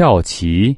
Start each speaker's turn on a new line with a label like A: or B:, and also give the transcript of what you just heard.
A: 跳棋。